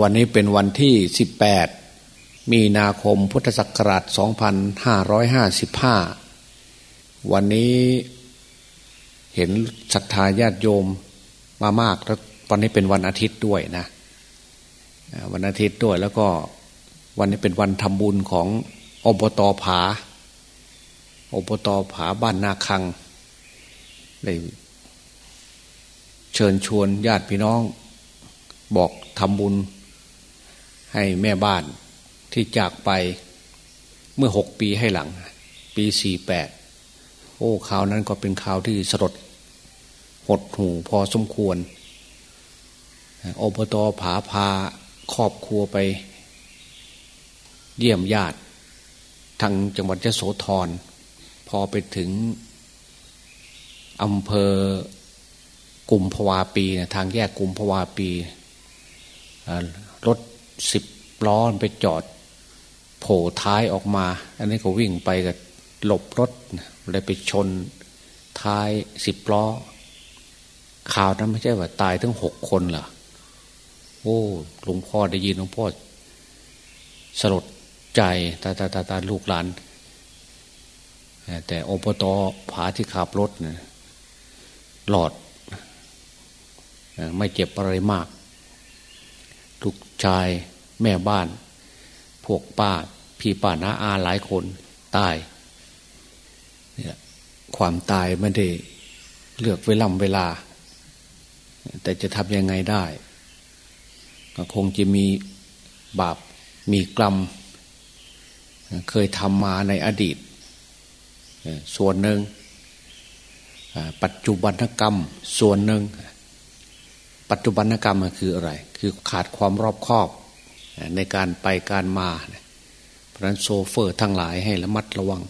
วันนี้เป็นวันที่ 18 มีนาคมพุทธศักราช 2555 วันนี้เห็นศรัทธาญาติโยมมามากแล้ววันนี้เป็นวันอาทิตย์ด้วยนะ วันอาทิตย์ด้วยแล้วก็วันนี้เป็นวันทำบุญของอบตผา อบตผาบ้านนาคังได้เชิญชวนญาติพี่น้อง บอกทำบุญให้แม่บ้านที่จากไปเมื่อหกปีให้หลัง ปีสี่แปดโอ้ข่าวนั้นก็เป็นข่าวที่สลดหดหูพอสมควรอบตผาพาครอบครัวไป เยี่ยมญาติ ทางจังหวัดยโสธร พอไปถึงอำเภอกุมภวาปีนะทางแยกกุมภวาปี รถสิบล้อไปจอดโผล่ท้ายออกมา อันนี้ก็วิ่งไปกับหลบรถเลยไปชนท้ายสิบล้อข่าวนั้นไม่ใช่ว่าตายทั้งหกคนเหรอโอ้หลวงพ่อได้ยินหลวงพ่อสลดใจตาตาตาตาลูกหลาน แต่อปตผาที่ขับรถเนี่ยหลอด ไม่เจ็บอะไรมาก ลูกชายแม่บ้าน พวกป้า พี่ป้าน้าอาหลายคนตายเนี่ยความตายไม่ได้เลือกเวลาเวลา แต่จะทำยังไงได้ ก็คงจะมีบาปมีกรรม เคยทำมาในอดีต ส่วนหนึ่ง ปัจจุบันกรรมส่วนหนึ่ง ปัจจุบันกรรมคืออะไร คือขาดความรอบคอบในการไปการมา เพราะนั้นโซเฟอร์ทั้งหลายให้ระมัดระวัง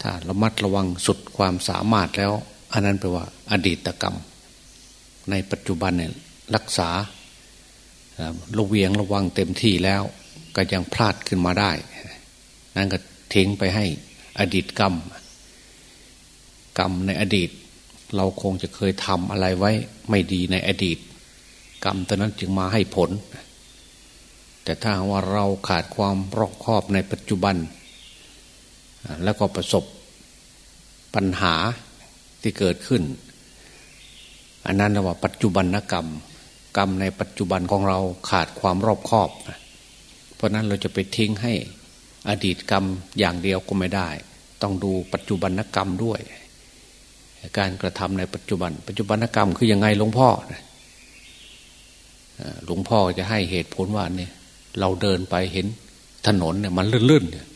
ถ้าระมัดระวังสุดความสามารถแล้ว อันนั้นแปลว่าอดีตกรรม ในปัจจุบันเนี่ยรักษาระเวียงระวังเต็มที่แล้ว ก็ยังพลาดขึ้นมาได้ นั่นก็ทิ้งไปให้อดีตกรรม กรรมในอดีต เราคงจะเคยทำอะไรไว้ไม่ดีในอดีต กรรมตอนนั้นจึงมาให้ผล แต่ถ้าว่าเราขาดความรอบคอบในปัจจุบัน แล้วก็ประสบปัญหาที่เกิดขึ้น อันนั้นเรียกว่าปัจจุบันกรรม กรรมในปัจจุบันของเราขาดความรอบคอบ เพราะนั้นเราจะไปทิ้งให้อดีตกรรมอย่างเดียวก็ไม่ได้ ต้องดูปัจจุบันกรรมด้วย การกระทำในปัจจุบัน ปัจจุบันกรรมคือยังไงหลวงพ่อหลวงพ่อจะให้เหตุผลว่าเนี่ยเราเดินไปเห็นถนนเนี่ยมันลื่นๆเนี่ย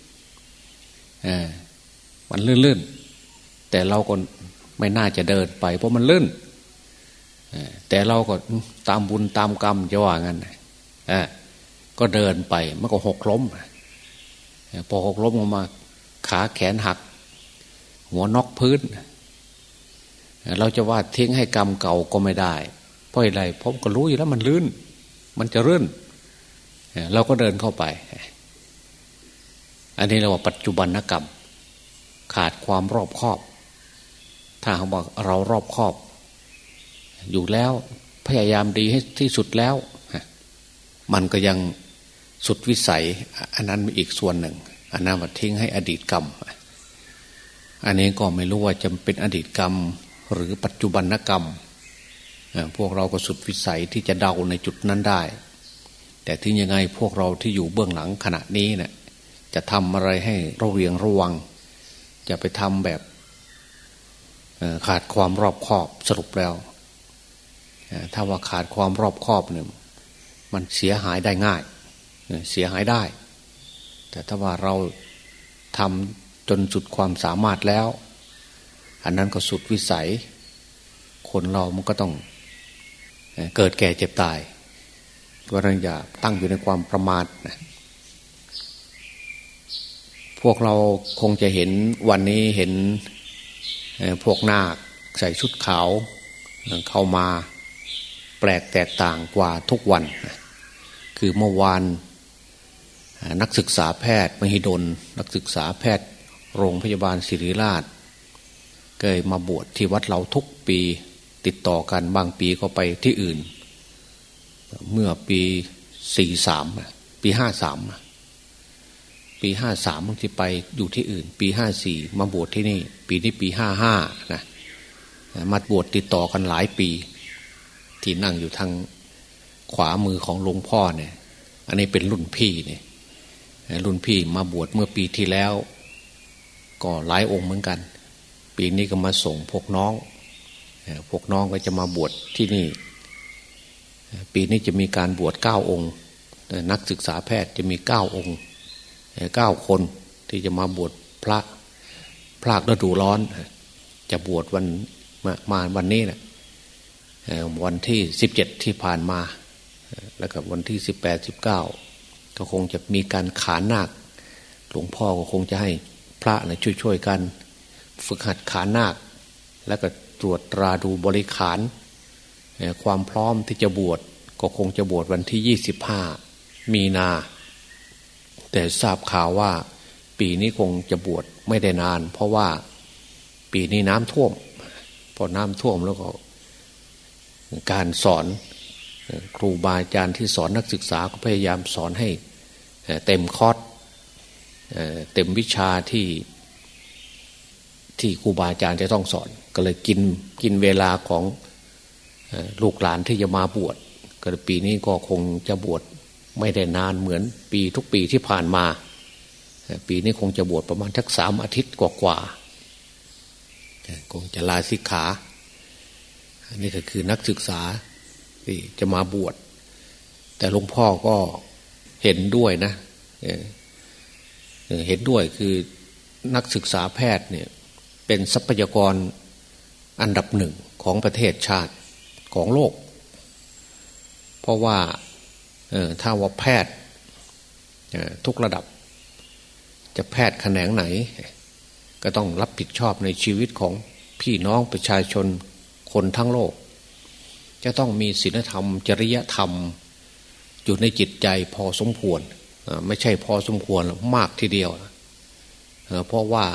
มันลื่นๆแต่เราก็ไม่น่าจะเดินไป เพราะมันลื่นแต่เราก็ตามบุญตามกรรมจะว่างั้นก็เดินไปมันก็หกล้มพอหกล้มออกมา ขาแขนหัก หัวนอกพื้น เราจะว่าทิ้งให้กรรมเก่าก็ไม่ได้เพราะอะไรเพราะก็รู้อยู่แล้วมันลื่น มันจะรื่นเราก็เดินเข้าไป อันนี้เราว่าปัจจุบันกรรม ขาดความรอบคอบ ถ้าเขาบอกเรารอบคอบ อยู่แล้วพยายามดีให้ที่สุดแล้ว มันก็ยังสุดวิสัย อันนั้นอีกส่วนหนึ่งอันนั้นว่าทิ้งให้อดีตกรรม อันนี้ก็ไม่รู้ว่าจะเป็นอดีตกรรม หรือปัจจุบันกรรม พวกเราก็สุดวิสัยที่จะเดาในจุดนั้นได้ แต่ที่ยังไงพวกเราที่อยู่เบื้องหลังขณะนี้เนะี่ยจะทำอะไรให้ระเวียงระวัง จะไปทำแบบขาดความรอบคอบสรุปแล้ว ถ้าว่าขาดความรอบคอบเนี่ยมันเสียหายได้ง่าย เสียหายได้ แต่ถ้าว่าเราทำจนสุดความสามารถแล้ว อันนั้นก็สุดวิสัย คนเรามันก็ต้องเกิดแก่เจ็บตายก็ต้องอย่าตั้งอยู่ในความประมาทนะพวกเราคงจะเห็นวันนี้เห็นพวกนาคใส่ชุดขาวเข้ามาแปลกแตกต่างกว่าทุกวัน คือเมื่อวานนักศึกษาแพทย์ มหิดล นักศึกษาแพทย์ โรงพยาบาลศิริราช เคยมาบวชที่วัดเราทุกปีติดต่อกันบางปีก็ไปที่อื่น เมื่อปีสี่สามปีห้าสามปีห้าสามบางทีไปอยู่ที่อื่น ปีห้าสี่มาบวชที่นี่ ปีนี้ปีห้าห้านะมาบวชติดต่อกันหลายปี ที่นั่งอยู่ทางขวามือของหลวงพ่อเนี่ย อันนี้เป็นรุ่นพี่เนี่ยรุ่นพี่มาบวชเมื่อปีที่แล้ว ก็หลายองค์เหมือนกัน ปีนี้ก็มาส่งพวกน้อง พวกน้องก็จะมาบวชที่นี่ ปีนี้จะมีการบวชเก้าองค์ นักศึกษาแพทย์จะมีเก้าองค์เก้าคนที่จะมาบวชพระพระฤดูร้อน จะบวชวันมามาวันนี้นะวันที่สิบเจ็ดที่ผ่านมา แล้วกับวันที่สิบแปดสิบเก้าก็คงจะมีการขานนาคหลวงพ่อก็คงจะให้พระนะช่วยๆกัน ฝึกหัดขานนาค แล้วก็ตรวจตราดูบริขาร ความพร้อมที่จะบวชก็คงจะบวชวันที่ยี่สิบห้ามีนา แต่ทราบข่าวว่า ปีนี้คงจะบวชไม่ได้นาน เพราะว่าปีนี้น้ำท่วม พอน้ำท่วมแล้วก็ การสอนครูบาอาจารย์ที่สอนนักศึกษาก็พยายามสอนให้เต็มคอร์สเต็มวิชาที่ ที่ครูบาอาจารย์จะต้องสอน ก็เลยกินกินเวลาของลูกหลานที่จะมาบวชก็ปีนี้ก็คงจะบวชไม่ได้นานเหมือนปีทุกปีที่ผ่านมา ปีนี้คงจะบวชประมาณทักสามอาทิตย์กว่าๆคงจะลาสิกขาอันนี้ก็คือนักศึกษาที่จะมาบวช แต่หลวงพ่อก็เห็นด้วยนะเห็นด้วยคือนักศึกษาแพทย์เนี่ย เป็นทรัพยากรอันดับหนึ่งของประเทศชาติของโลก เพราะว่าถ้าว่าแพทย์ทุกระดับ จะแพทย์แขนงไหน ก็ต้องรับผิดชอบในชีวิตของพี่น้องประชาชนคนทั้งโลก จะต้องมีศีลธรรม จริยธรรม อยู่ในจิตใจพอสมควร ไม่ใช่พอสมควรมากทีเดียว เพราะว่า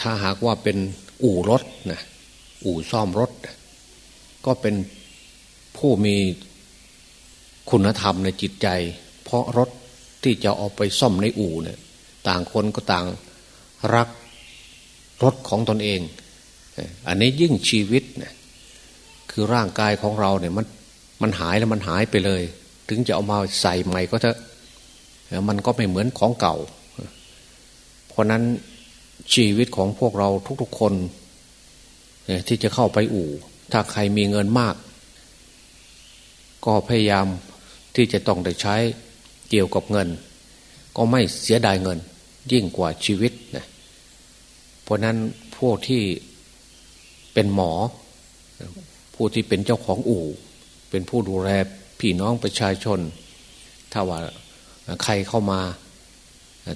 ถ้าหากว่าเป็นอู่รถนะอู่ซ่อมรถ ก็เป็นผู้มีคุณธรรมในจิตใจ เพราะรถที่จะเอาไปซ่อมในอู่เนี่ยต่างคนก็ต่างรักรถของตนเอง อันนี้ยิ่งชีวิตเนี่ยคือร่างกายของเราเนี่ยมันมันหายแล้วมันหายไปเลย ถึงจะเอามาใส่ใหม่ก็จะมันก็ไม่เหมือนของเก่า เพราะนั้น ชีวิตของพวกเราทุกๆคนที่จะเข้าไปอู่ ถ้าใครมีเงินมาก ก็พยายามที่จะต้องได้ใช้เกี่ยวกับเงิน ก็ไม่เสียดายเงิน ยิ่งกว่าชีวิตนะเพราะนั้นพวกที่เป็นหมอ ผู้ที่เป็นเจ้าของอู่ เป็นผู้ดูแลพี่น้องประชาชน ถ้าว่าใครเข้ามา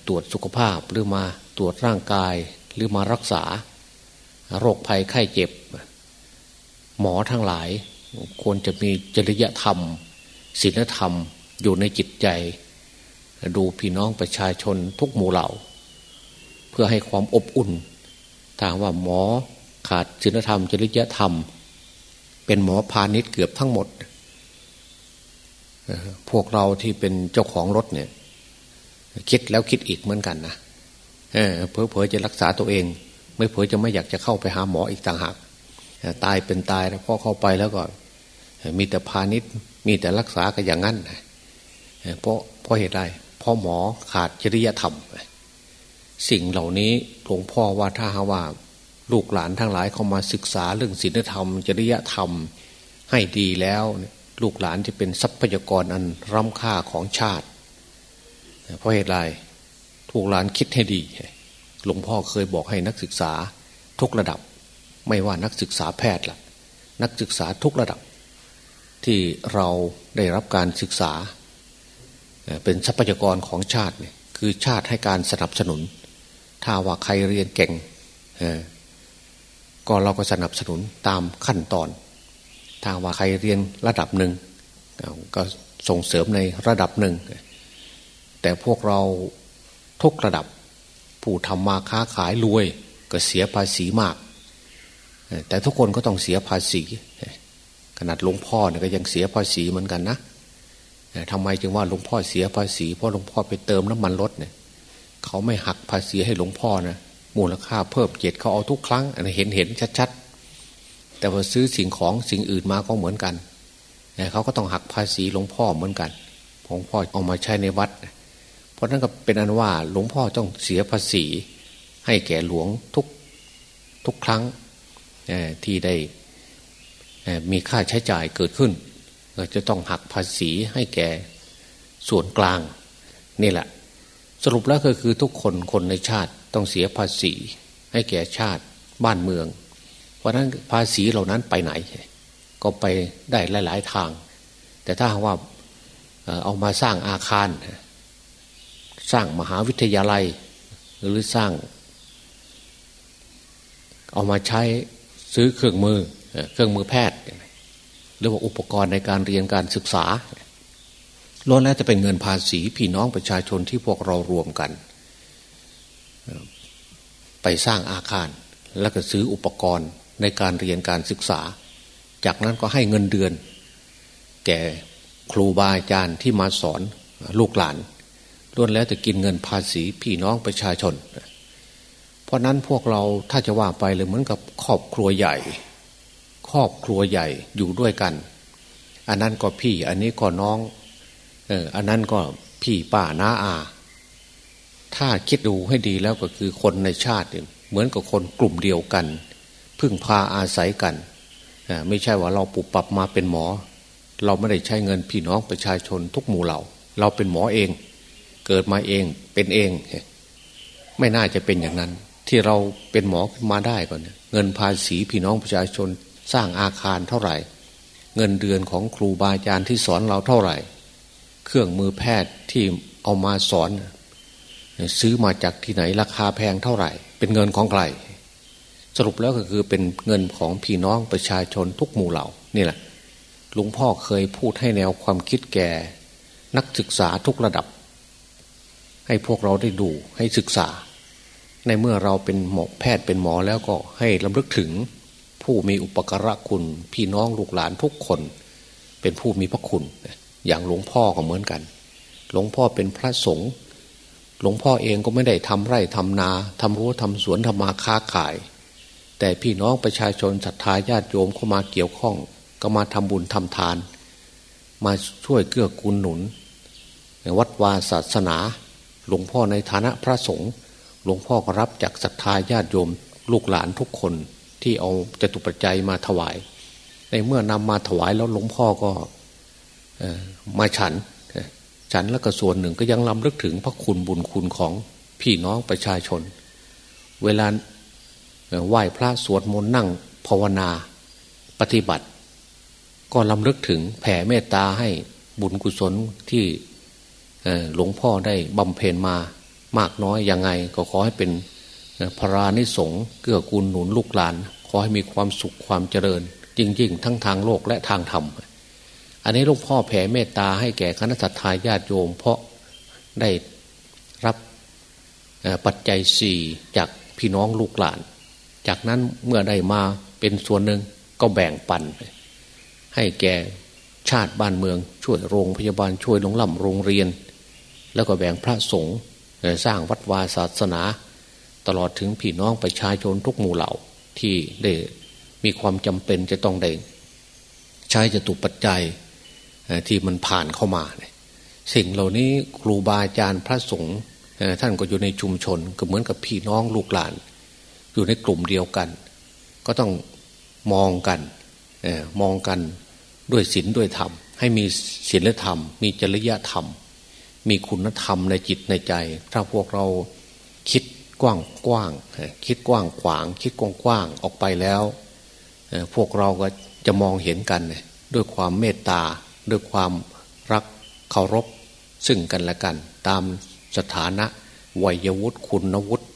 ตรวจสุขภาพหรือมา ตรวจร่างกายหรือมารักษา โรคภัยไข้เจ็บ หมอทั้งหลาย ควรจะมีจริยธรรมศีลธรรมอยู่ในจิตใจ ดูพี่น้องประชาชนทุกหมู่เหล่า เพื่อให้ความอบอุ่นถ้าว่าหมอขาดศีลธรรม จริยธรรม เป็นหมอพาณิชย์เกือบทั้งหมด พวกเราที่เป็นเจ้าของรถเนี่ย คิดแล้วคิดอีกเหมือนกันนะ เเพอเพอจะรักษาตัวเอง ไม่เพอจะไม่อยากจะเข้าไปหาหมออีกต่างหากตายเป็นตายแล้วพอเข้าไปแล้วก็มีแต่พาณิชย์มีแต่รักษากันอย่างนั้นเพราะเพราะเหตุใดเพราะหมอขาดจริยธรรม สิ่งเหล่านี้หลวงพ่อว่าถ้าหาว่าลูกหลานทั้งหลายเข้ามาศึกษาเรื่องศีลธรรม จริยธรรมให้ดีแล้ว ลูกหลานจะเป็นทรัพยากรอันร่ำค่าของชาติ เพราะเหตุไร ทุกหลานคิดให้ดี หลวงพ่อเคยบอกให้นักศึกษาทุกระดับ ไม่ว่านักศึกษาแพทย์ละ่ะ นักศึกษาทุกระดับ ที่เราได้รับการศึกษา เป็นทรัพยากรของชาติเนี่ยคือชาติให้การสนับสนุน ถ้าว่าใครเรียนเก่งก็เราก็สนับสนุนตามขั้นตอน ถ้าว่าใครเรียนระดับหนึ่งก็ส่งเสริมในระดับหนึ่ง แต่พวกเรา ทุกระดับ ผู้ทำมาค้าขายรวย ก็เสียภาษีมาก แต่ทุกคนก็ต้องเสียภาษีขนาดหลวงพ่อเนี่ยก็ยังเสียภาษีเหมือนกันนะทำไมจึงว่าหลวงพ่อเสียภาษีเพราะหลวงพ่อไปเติมน้ำมันรถเนี่ยเขาไม่หักภาษีให้หลวงพ่อนะมูลค่าเพิ่มเจ็ดเขาเอาทุกครั้งอันเห็นเห็นชัดๆ แต่พอซื้อสิ่งของสิ่งอื่นมาก็เหมือนกันเขาก็ต้องหักภาษีหลวงพ่อเหมือนกันหลวงพ่อเอามาใช้ในวัดเราะนั้นก็เป็นอันว่าหลวงพ่อต้องเสียภาษี ให้แก่หลวงทุกทุกครั้งที่ได้มีค่าใช้จ่ายเกิดขึ้นก็จะต้องหักภาษีให้แก่ส่วนกลางนี่แหละ สรุปแล้วก็คือทุกคนคนในชาติต้องเสียภาษี ให้แก่ชาติบ้านเมือง เพราะนั้นภาษีเหล่านั้นไปไหน ก็ไปได้หลาย ๆ ทาง แต่ถ้าว่าเอามาสร้างอาคาร สร้างมหาวิทยาลัย หรือสร้าง เอามาใช้ซื้อเครื่องมือเครื่องมือแพทย์ หรือว่าอุปกรณ์ในการเรียนการศึกษาล้วนแล้วจะเป็นเงินภาษีพี่น้องประชาชนที่พวกเรารวมกัน ไปสร้างอาคารแล้วก็ซื้ออุปกรณ์ในการเรียนการศึกษา จากนั้นก็ให้เงินเดือน แก่ครูบาอาจารย์ที่มาสอนลูกหลาน ล้วนแล้วจะกินเงินภาษีพี่น้องประชาชน เพราะนั้นพวกเราถ้าจะว่าไปเลยเหมือนกับครอบครัวใหญ่ ครอบครัวใหญ่อยู่ด้วยกัน อันนั้นก็พี่ อันนี้ก็น้องเอออันนั้นก็พี่ป้าน้าอา ถ้าคิดดูให้ดีแล้วก็คือคนในชาติ เหมือนกับคนกลุ่มเดียวกัน พึ่งพาอาศัยกันไม่ใช่ว่าเราปุบปรับมาเป็นหมอ เราไม่ได้ใช้เงินพี่น้องประชาชนทุกหมู่เหล่า เราเป็นหมอเอง เกิดมาเองเป็นเอง ไม่น่าจะเป็นอย่างนั้น ที่เราเป็นหมอมาได้ก่อนเงินภาษีพี่น้องประชาชนสร้างอาคารเท่าไหร่ เงินเดือนของครูบาอาจารย์ที่สอนเราเท่าไหร่ เครื่องมือแพทย์ที่เอามาสอน ซื้อมาจากที่ไหนราคาแพงเท่าไหร่ เป็นเงินของใครสรุปแล้วก็คือเป็นเงินของพี่น้องประชาชนทุกหมู่เหล่านี่แหละหลวงพ่อเคยพูดให้แนวความคิดแก่ นักศึกษาทุกระดับ ให้พวกเราได้ดูให้ศึกษา ในเมื่อเราเป็นหมอแพทย์เป็นหมอแล้วก็ให้ลำลึกถึงผู้มีอุปการะคุณ พี่น้องลูกหลานทุกคน เป็นผู้มีพระคุณ อย่างหลวงพ่อก็เหมือนกัน หลวงพ่อเป็นพระสงฆ์หลวงพ่อเองก็ไม่ได้ทำไร่ทำนาทำรั้วทำสวนทำมาค้าขาย แต่พี่น้องประชาชนศรัทธาญาติโยมเข้ามาเกี่ยวข้อง ก็มาทำบุญทำทาน มาช่วยเกื้อกูลหนุนวัดวาศาสนา หลวงพ่อในฐานะพระสงฆ์หลวงพ่อก็รับจากศรัทธาญาติโยมลูกหลานทุกคนที่เอาจตุปัจจัยมาถวาย ในเมื่อนำมาถวายแล้วหลวงพ่อก็มาฉัน ฉันแล้วก็ส่วนหนึ่งก็ยังลำลึกถึงพระคุณบุญคุณของพี่น้องประชาชน เวลาไหว้พระสวดมนต์นั่งภาวนาปฏิบัติ ก็ลำลึกถึงแผ่เมตตาให้บุญกุศลที่ หลวงพ่อได้บำเพ็ญมามากน้อยยังไง ก็ขอให้เป็นพระรานิสงเกื้อกูลหนุนลูกหลาน ขอให้มีความสุขความเจริญ จริง ๆ ทั้งทางโลกและทางธรรม อันนี้หลวงพ่อแผ่เมตตาให้แก่คณะสัตยาญาติโยม เพราะได้รับปัจจัยสี่จากพี่น้องลูกหลาน จากนั้นเมื่อได้มาเป็นส่วนหนึ่งก็แบ่งปัน ให้แก่ชาติบ้านเมืองช่วยโรงพยาบาลช่วยโรงล่ำโรงเรียน แล้วก็แบ่งพระสงฆ์สร้างวัดวาศาสนา ตลอดถึงพี่น้องประชาชนทุกหมู่เหล่าที่ได้มีความจำเป็นจะต้องได้ใช้จะตุปัจจัยที่มันผ่านเข้ามาสิ่งเหล่านี้ครูบาอาจารย์พระสงฆ์ท่านก็อยู่ในชุมชนก็เหมือนกับพี่น้องลูกหลาน อยู่ในกลุ่มเดียวกัน ก็ต้องมองกันมองกันด้วยศีลด้วยธรรม ให้มีศีลธรรม มีจริยธรรม มีคุณธรรมในจิตในใจ ถ้าพวกเราคิดกว้างกว้างคิดกว้างขวาง คิดกว้างกว้างออกไปแล้ว พวกเราก็จะมองเห็นกัน ด้วยความเมตตา ด้วยความรักเคารพซึ่งกันและกัน ตามสถานะวัยวุฒิคุณวุฒิ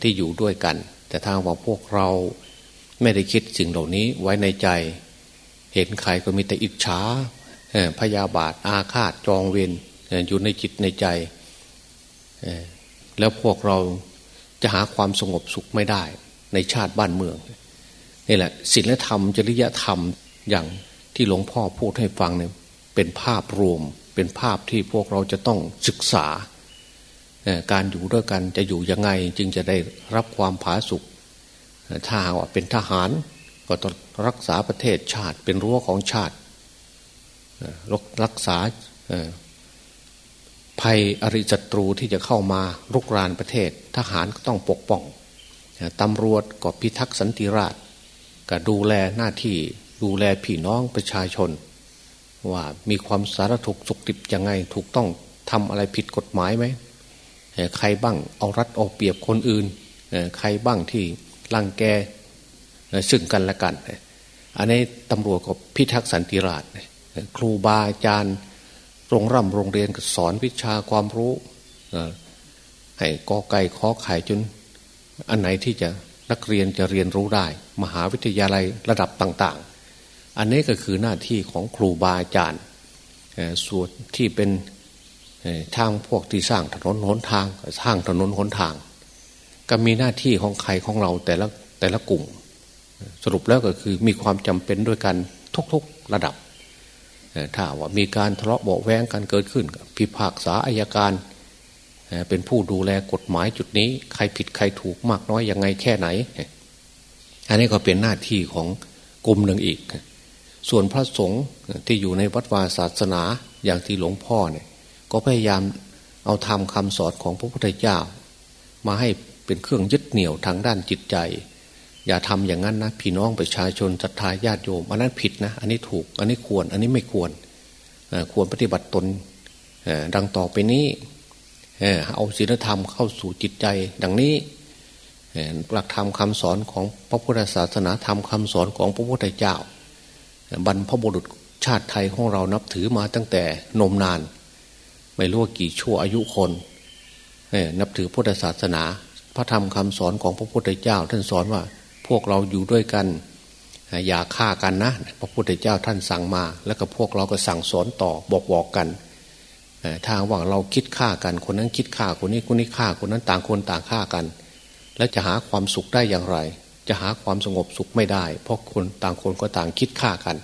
ที่อยู่ด้วยกัน แต่ทางว่าพวกเราไม่ได้คิดสิ่งเหล่านี้ไว้ในใจ เห็นใครก็มีแต่อิจฉาพยาบาทอาฆาตจองเวร อยู่ในจิตในใจแล้วพวกเราจะหาความสงบสุขไม่ได้ ในชาติบ้านเมืองนี่แหละศีลธรรมจริยธรรมอย่างที่หลวงพ่อพูดให้ฟังเนี่ยเป็นภาพรวม เป็นภาพที่พวกเราจะต้องศึกษา การอยู่ด้วยกันจะอยู่ยังไงจึงจะได้รับความผาสุกถ้าว่าเป็นทหารก็ต้องรักษาประเทศชาติเป็นรั้วของชาติรักษา ภัยอริศัตรูที่จะเข้ามารุกรานประเทศ ทหารก็ต้องปกป้องตำรวจก็พิทักษ์สันติราษฎร์ก็ดูแลหน้าที่ดูแลพี่น้องประชาชน ว่ามีความสารถุกสุกติบยังไงถูกต้องทำอะไรผิดกฎหมายไหมใครบ้างเอารัดเอาเปรียบคนอื่นใครบ้างที่รังแกซึ่งกันและกัน อันนี้ตำรวจก็พิทักษ์สันติราษฎร์ครูบาอาจารย์ โรงร่ำโรงเรียนก็สอนวิชาความรู้ให้กอไก่ข้อไข่จน อันไหนที่จะนักเรียนจะเรียนรู้ได้ มหาวิทยาลัยระดับต่างๆ อันนี้ก็คือหน้าที่ของครูบาอาจารย์ส่วนที่เป็นทางพวกที่สร้างถนนหนทางสร้างถนนหนทาง ก็มีหน้าที่ของใครของเราแต่ละแต่ละกลุ่ม สรุปแล้วก็คือมีความจำเป็นด้วยกันทุกๆระดับ ถ้าว่ามีการทะเลาะเบาแวงกันเกิดขึ้น พิพากษาอายการ เป็นผู้ดูแลกฎหมายจุดนี้ ใครผิดใครถูกมากน้อยยังไงแค่ไหน อันนี้ก็เป็นหน้าที่ของกลุ่มหนึ่งอีก ส่วนพระสงฆ์ที่อยู่ในวัดวาศาสนาอย่างที่หลวงพ่อเนี่ยก็พยายามเอาทำคำสอนของพระพุทธเจ้า มาให้เป็นเครื่องยึดเหนี่ยวทางด้านจิตใจ อย่าทำอย่างนั้นนะพี่น้องประชาชนศรัทธาญาติโยมอันนั้นผิดนะ อันนี้ถูก อันนี้ควร อันนี้ไม่ควรควรปฏิบัติตนดังต่อไปนี้เอาศีลธรรมเข้าสู่จิตใจ ดังนี้หลักธรรมคาสอนของพระพุทธศาสนาธรรมคาสอนของพระพุทธเจ้า บรรพบุรุษชาติไทยของเรานับถือมาตั้งแต่นมนาน ไม่รู้ว่ากี่ชั่วอายุคนนับถือพุทธศาสนา พระธรรมคำสอนของพระพุทธเจ้า ท่านสอนว่า พวกเราอยู่ด้วยกัน อย่าฆ่ากันนะ พระพุทธเจ้าท่านสั่งมา แล้วก็พวกเราก็สั่งสอนต่อบอกบอกกันถ้าว่าเราคิดฆ่ากันคนนั้นคิดฆ่าคนนี้คนนี้ฆ่าคนนั้นต่างคนต่างฆ่ากัน แล้วจะหาความสุขได้อย่างไร จะหาความสงบสุขไม่ได้ เพราะคนต่างคนก็ต่างคิดฆ่ากัน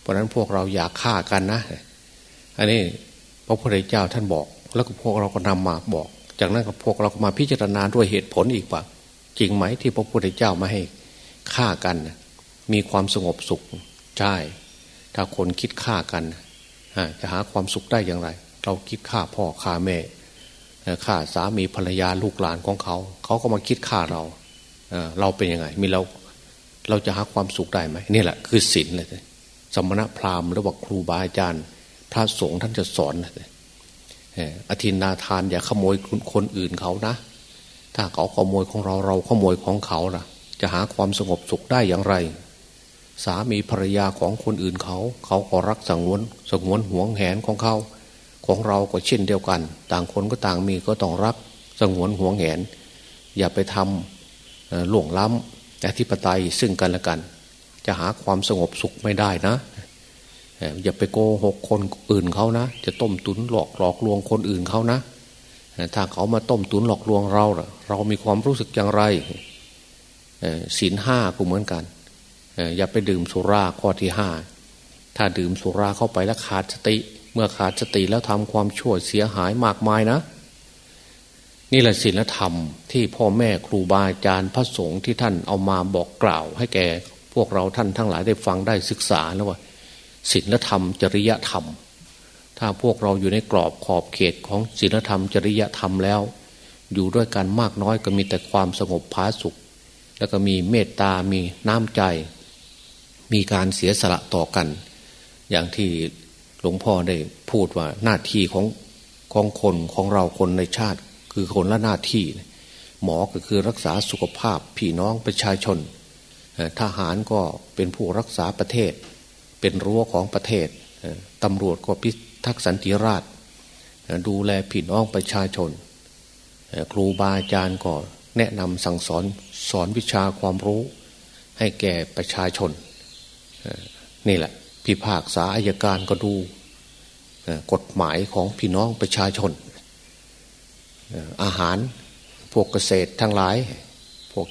เพราะนั้นพวกเราอย่าฆ่ากันนะ อันนี้พระพุทธเจ้าท่านบอก แล้วก็พวกเราก็นำมาบอก จากนั้นก็พวกเราก็มาพิจารณาด้วยเหตุผลอีกว่า จริงไหมที่พระพุทธเจ้ามาให้ฆ่ากัน มีความสงบสุขใช่ถ้าคนคิดฆ่ากันจะหาความสุขได้อย่างไร เราคิดฆ่าพ่อฆ่าแม่ฆ่าสามีภรรยาลูกหลานของเขา เขาก็มาคิดฆ่าเราเราเป็นยังไง มีเราเราจะหาความสุขได้ไหมนี่แหละคือศีลเลยสมณพราหมณ์หรือว่าครูบาอาจารย์ พระสงฆ์ท่านจะสอนเลยอธินาทานอย่าขโมยคนอื่นเขานะ ถ้าเขาขโมยของเราเราขโมยของเขาล่ะ จะหาความสงบสุขได้อย่างไร สามีภรรยาของคนอื่นเขา เขาก็รักสงวนสงวนห่วงแหนของเขา ของเราก็เช่นเดียวกัน ต่างคนก็ต่างมีก็ต้องรักสงวนห่วงแหน อย่าไปทำหลวงล้ำแต่ที่ปไตยซึ่งกันและกัน จะหาความสงบสุขไม่ได้นะอย่าไปโกหกคนอื่นเขานะ จะต้มตุนหลอกหลอกลวงคนอื่นเขานะ ถ้าเขามาต้มตุนหลอกลวงเราเรามีความรู้สึกอย่างไรศีลห้าก็เหมือนกันอย่าไปดื่มสุราข้อที่ห้าถ้าดื่มสุราเข้าไปแล้วขาดสติ เมื่อขาดสติแล้วทำความชั่วเสียหายมากมายนะ นี่แหละศีลธรรมที่พ่อแม่ครูบาอาจารย์พระสงฆ์ที่ท่านเอามาบอกกล่าว ให้แก่พวกเราท่านทั้งหลายได้ฟังได้ศึกษาแล้วว่าศีลธรรม จริยธรรม ถ้าพวกเราอยู่ในกรอบขอบเขตของศีลธรรมจริยธรรมแล้ว อยู่ด้วยกันมากน้อยก็มีแต่ความสงบผาสุข แล้วก็มีเมตตา มีน้ำใจ มีการเสียสละต่อกัน อย่างที่หลวงพ่อได้พูดว่าหน้าที่ของของคนของเราคนในชาติ คือคนละหน้าที่ หมอก็คือรักษาสุขภาพพี่น้องประชาชน ทหารก็เป็นผู้รักษาประเทศ เป็นรั้วของประเทศตำรวจก็พิ ทักษ์สันติราษฎร์ดูแลพี่น้องประชาชน ครูบาอาจารย์ก็แนะนำสั่งสอนสอนวิชาความรู้ ให้แก่ประชาชน นี่แหละ พิพากษาอายการก็ดูกฎหมายของพี่น้องประชาชน อาหารพวกเกษตรทั้งหลายพวก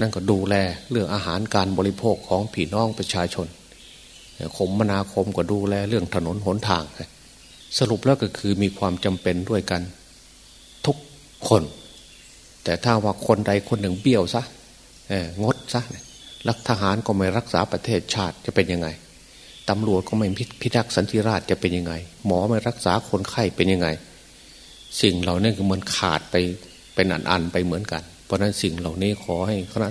นั่นก็ดูแลเรื่องอาหารการบริโภคของพี่น้องประชาชนคมมนาคมก็ดูแลเรื่องถนนหนทาง สรุปแล้วก็คือมีความจำเป็นด้วยกัน ทุกคน แต่ถ้าว่าคนใดคนหนึ่งเบี้ยวซะงดซะรักทหารก็ไม่รักษาประเทศชาติจะเป็นยังไงตำรวจก็ไม่พิทักษ์สันติราษจะเป็นยังไง หมอไม่รักษาคนไข้เป็นยังไง สิ่งเหล่านี้คือมันขาดไปเป็นอันๆไปเหมือนกัน เพราะนั้นสิ่งเหล่านี้ขอให้คณะ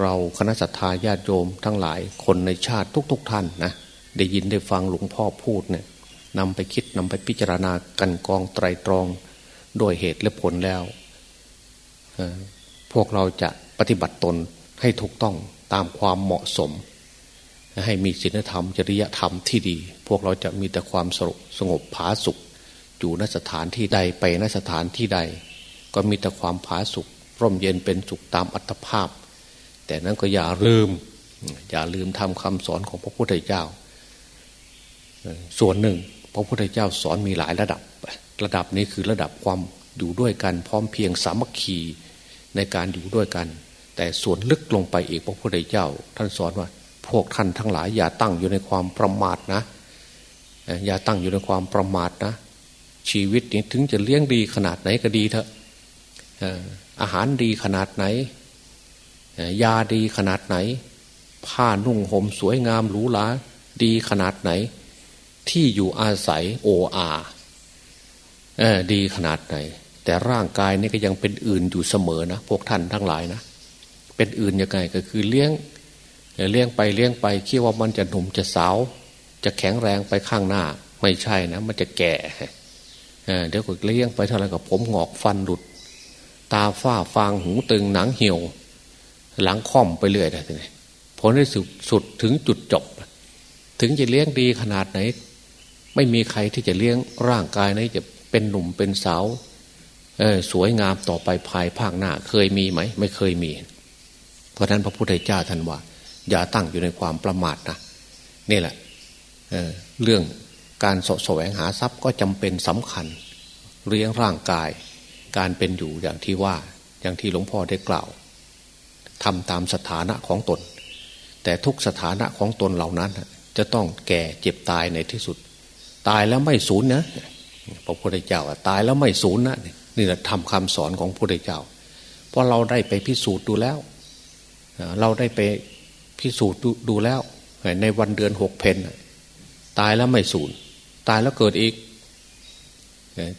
เราคณะสัตยาญาติโยมทั้งหลายคนในชาติทุก ๆ ท่านนะได้ยินได้ฟังหลวงพ่อพูดเนี่ย นำไปคิดนำไปพิจารณากันกองไตรตรองโดยเหตุและผลแล้ว พวกเราจะปฏิบัติตนให้ถูกต้องตามความเหมาะสม ให้มีศีลธรรมจริยธรรมที่ดี พวกเราจะมีแต่ความสงบสงบผาสุขอยู่นสถานที่ใดไปนสถานที่ใด ก็มีแต่ความผาสุขร่มเย็นเป็นสุขตามอัตภาพ แต่นั้นก็อย่าลืม อย่าลืมทำคำสอนของพระพุทธเจ้า ส่วนหนึ่ง พระพุทธเจ้าสอนมีหลายระดับ ระดับนี้คือระดับความอยู่ด้วยกันพร้อมเพียงสามัคคีในการอยู่ด้วยกัน แต่ส่วนลึกลงไปอีกพระพุทธเจ้า ท่านสอนว่า พวกท่านทั้งหลายอย่าตั้งอยู่ในความประมาทนะ อย่าตั้งอยู่ในความประมาทนะ ชีวิตนี้ถึงจะเลี้ยงดีขนาดไหนก็ดีเถอะอาหารดีขนาดไหน ยาดีขนาดไหน ผ้านุ่งห่มสวยงามหรูหราดีขนาดไหน ที่อยู่อาศัยโออาเออดีขนาดไหน แต่ร่างกายนี่ก็ยังเป็นอื่นอยู่เสมอนะพวกท่านทั้งหลายนะเป็นอื่นยังไงก็คือเลี้ยงเลี้ยงไปเลี้ยงไปคิดว่ามันจะหนุ่มจะสาว จะแข็งแรงไปข้างหน้า ไม่ใช่นะ มันจะแก่เดี๋ยวก็เลี้ยงไปเท่าไรกับผมหงอกฟันหลุด ตาฝ้าฟางหูตึงหนังเหี่ยว หลังค่อมไปเรื่อยเลยผลที่สุดสุดถึงจุดจบ ถึงจะเลี้ยงดีขนาดไหน ไม่มีใครที่จะเลี้ยงร่างกายนี้จะเป็นหนุ่มเป็นสาวสวยงามต่อไปภายภาคหน้า เคยมีไหม ไม่เคยมี เพราะนั้นพระพุทธเจ้าท่านว่า อย่าตั้งอยู่ในความประมาทนะนี่แหละเเรื่องการสะแสวงหาทรัพย์ก็จำเป็นสำคัญ เลี้ยงร่างกาย การเป็นอยู่อย่างที่ว่าอย่างที่หลวงพ่อได้กล่าวทำตามสถานะของตน แต่ทุกสถานะของตนเหล่านั้น จะต้องแก่เจ็บตายในที่สุด ตายแล้วไม่สูญนะพระพุทธเจ้าตายแล้วไม่สูญนะนี่แหละทำคำสอนของพระพุทธเจ้า เพราะเราได้ไปพิสูจน์ดูแล้ว เราได้ไปพิสูจน์ดูแล้ว ในวันเดือนหกเพนตายแล้วไม่สูญตายแล้วเกิดอีก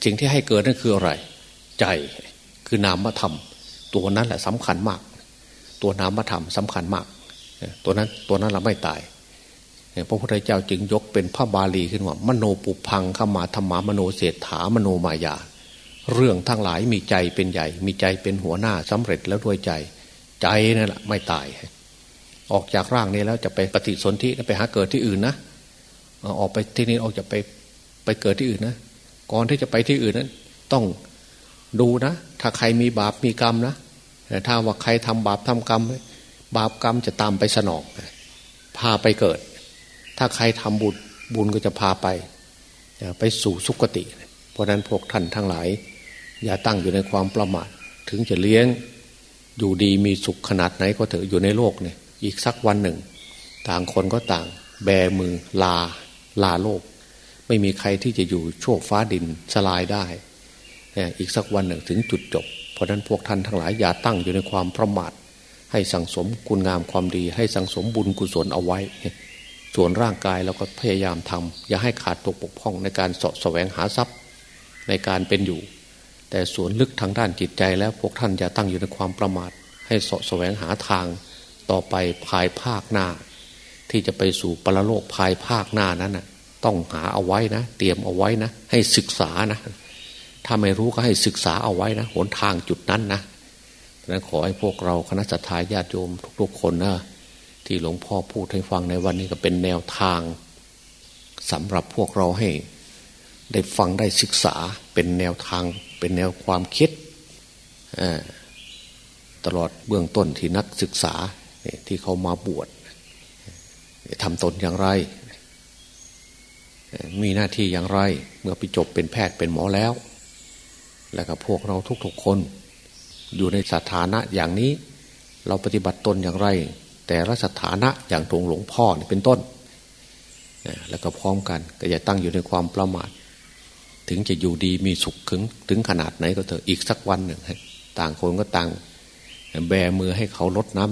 สิ่งที่ให้เกิดนั่นคืออะไร ใจคือนามธรรม ตัวนั้นแหละสำคัญมาก ตัวนามธรรมสำคัญมาก ตัวนั้นตัวนั้นเราไม่ตาย พระพุทธเจ้าจึงยกเป็นพระบาลีขึ้นว่า มโนปุพังขมาธรรมามโนเศรษฐามโนมายา เรื่องทั้งหลายมีใจเป็นใหญ่ มีใจเป็นหัวหน้าสำเร็จแล้วด้วยใจ ใจนั่นแหละไม่ตาย ออกจากร่างนี้แล้วจะไปปฏิสนธิไปหาเกิดที่อื่นนะออกไปที่นี้ออกจะไปไปเกิดที่อื่นนะก่อนที่จะไปที่อื่นนั้น ต้องดูนะ ถ้าใครมีบาปมีกรรมนะแต่ถ้าว่าใครทำบาปทำกรรม บาปกรรมจะตามไปสนองพาไปเกิด ถ้าใครทำบุญบุญก็จะพาไป ไปสู่สุคติ เพราะนั้นพวกท่านทั้งหลาย อย่าตั้งอยู่ในความประมาทถึงจะเลี้ยงอยู่ดีมีสุขขนาดไหนก็เถอะอยู่ในโลกเนี่ยอีกสักวันหนึ่ง ต่างคนก็ต่าง แบมือลาลาโลก ไม่มีใครที่จะอยู่โชคฟ้าดินสลายได้อีกสักวันหนึ่งถึงจุดจบ เพราะนั้นพวกท่านทั้งหลายอย่าตั้งอยู่ในความประมาทให้สังสมคุณงามความดี ให้สังสมบุญกุศลเอาไว้ ส่วนร่างกายเราก็พยายามทำอย่าให้ขาดตกปกพ้องในการสะแสวงหาทรัพย์ในการเป็นอยู่ แต่ส่วนลึกทางด้านจิตใจแล้วพวกท่านอย่าตั้งอยู่ในความประมาท ให้สะแสวงหาทางต่อไปภายภาคหน้า ที่จะไปสู่ปรโลกภายภาคหน้านั้นนะต้องหาเอาไว้นะ เตรียมเอาไว้นะ ให้ศึกษานะ ถ้าไม่รู้ก็ให้ศึกษาเอาไว้นะหนทางจุดนั้นนะนั้นขอให้พวกเราคณะสัตยาญาติโยมทุกๆคนนะ ที่หลวงพ่อพูดให้ฟังในวันนี้ก็เป็นแนวทางสำหรับพวกเราให้ ได้ฟังได้ศึกษาเป็นแนวทาง เป็นแนวความคิดตลอดเบื้องต้นที่นักศึกษาที่เขามาบวชทำตนอย่างไร มีหน้าที่อย่างไร เมื่อไปจบเป็นแพทย์เป็นหมอแล้ว แล้วก็พวกเราทุกๆคน อยู่ในสถานะอย่างนี้ เราปฏิบัติตนอย่างไร แต่ละสถานะอย่างตรงหลวงพ่อเป็นต้น แล้วก็พร้อมกันก็อย่าตั้งอยู่ในความประมาท ถึงจะอยู่ดีมีสุขถึงถึงขนาดไหนก็เถอะอีกสักวันหนึ่งต่างคนก็ต่าง แบมือให้เขาลดน้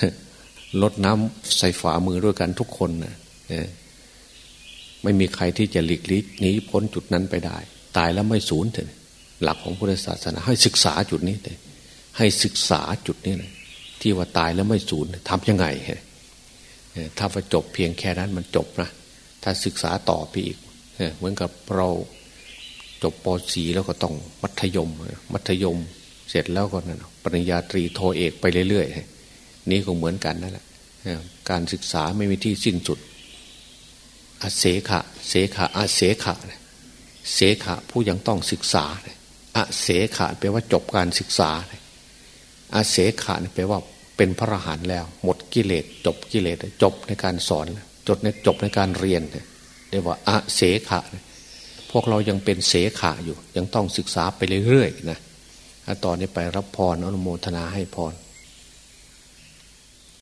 ำลดน้ำใส่ฝ่ามือด้วยกันทุกคนนะไม่มีใครที่จะหลีกลี่หนีพ้นจุดนั้นไปได้ ตายแล้วไม่สูญเถอะหลักของพุทธศาสนาให้ศึกษาจุดนี้เลยให้ศึกษาจุดนี้เลย ที่ว่าตายแล้วไม่สูญทำยังไงถ้าจบเพียงแค่นั้นมันจบนะถ้าศึกษาต่อไปอีกเหมือนกับเราจบป .4 แล้วก็ต้องมัธยม มัธยมเสร็จแล้วก็นั่นปริญญาตรีโทเอกไปเรื่อยๆนี่ก็เหมือนกันนั่นแหละการศึกษาไม่มีที่สิ้นสุดอาเสขะเสขะอาเสขะเสขะผู้ยังต้องศึกษาอาเสขะแปลว่าจบการศึกษา อาเสขะแปลว่าเป็นพระอรหันต์แล้ว หมดกิเลสจบกิเลสจบในการสอนจบในจบในการเรียนเรียกว่าอาเสขะพวกเรายังเป็นเสขะอยู่ ยังต้องศึกษาไปเรื่อยๆนะตอนนี้ไปรับพรอนุโมทนาให้พร